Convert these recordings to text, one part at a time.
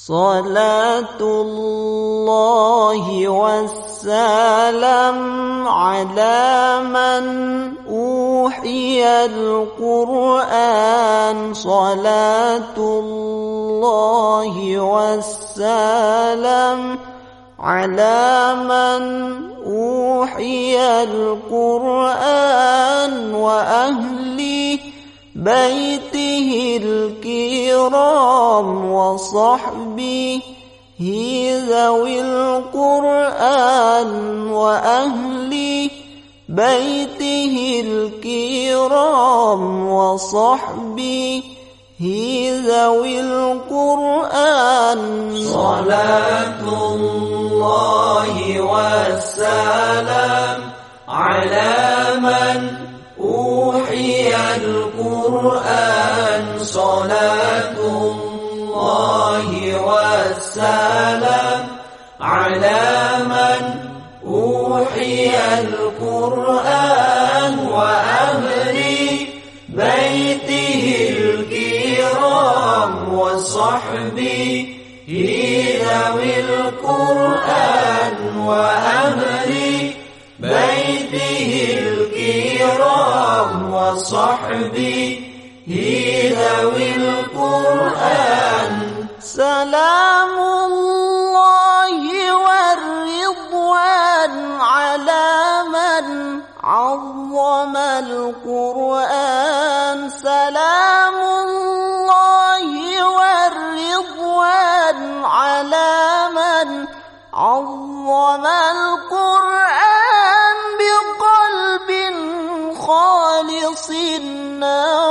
صلاة الله والسلام على من أوحي القرآن. صلاة الله والسلام على من أوحي القرآن وأهلي بيته الكرام وصحبه ذوي القرآن وأهل بيته الكرام وصحبه ذوي القرآن. صلاة الله والسلام على من أوحي القرآن صلاة الله والسلام على من أوحي القرآن وأهل بيته الكرام وصحبه ذوي القرآن وأهل بيته الكرام وصحبه سلام الله والرضوان على من عظم القرآن. سلام الله والرضوان على من عظم القرآن بقلب خالص نوى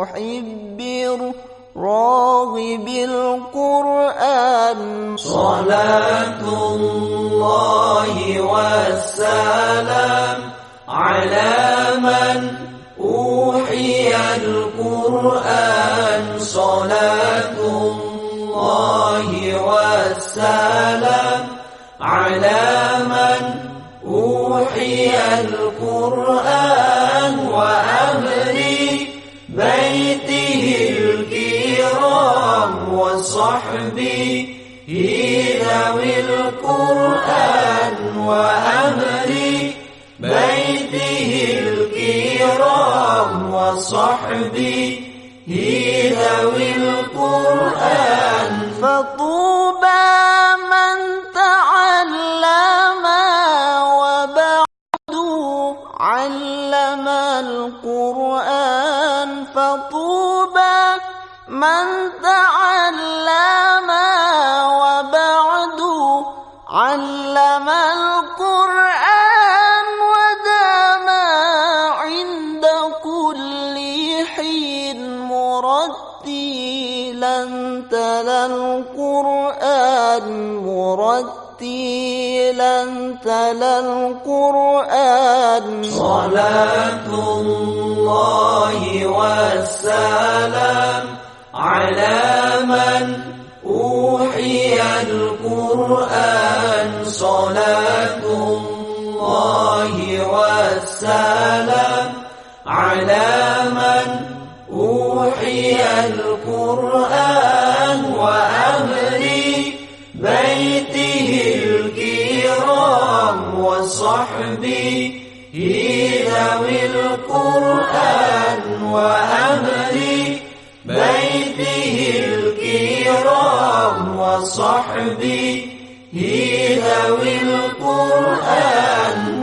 محب راغب القرآن. صلاة الله والسلام على من أوحي القرآن. صلاة الله والسلام على من أوحي القرآن. وأهل وصحبه ذوي القرآن وأهل بيته الكرام وصحبه ذوي القرآن. فطوبى من تعلم وبعد علم القرآن. من تعلم وبعد علم القرآن ودام عند كل حين مرتلا تلا القرآن مرتلا تلا القرآن. صلاة الله والسلام على من أوحي القرآن صلاة الله والسلام على من أوحي القرآن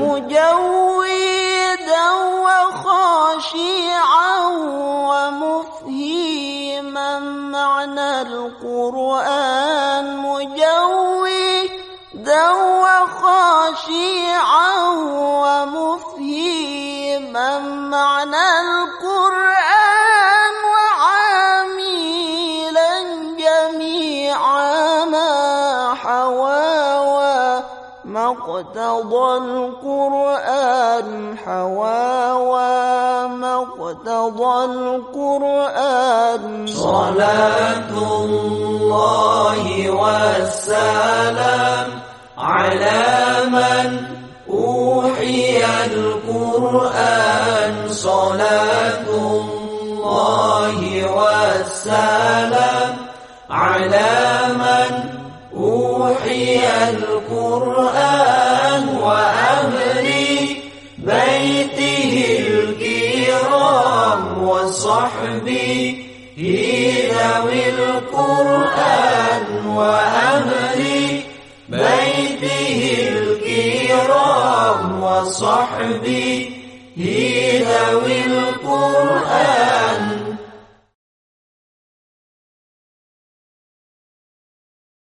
مجودا وخاشعا ومفهيما معنى القرآن مجودا وخاشعا ومفهيما مقتضى القرآن حواوى مقتضى القرآن. صلاة الله والسلام على من أوحي القرآن. صلاة الله والسلام أوحي القرآن وأهل بيته الكرام وصحبه ذوي القرآن وأهل بيته الكرام وصحبه ذوي القرآن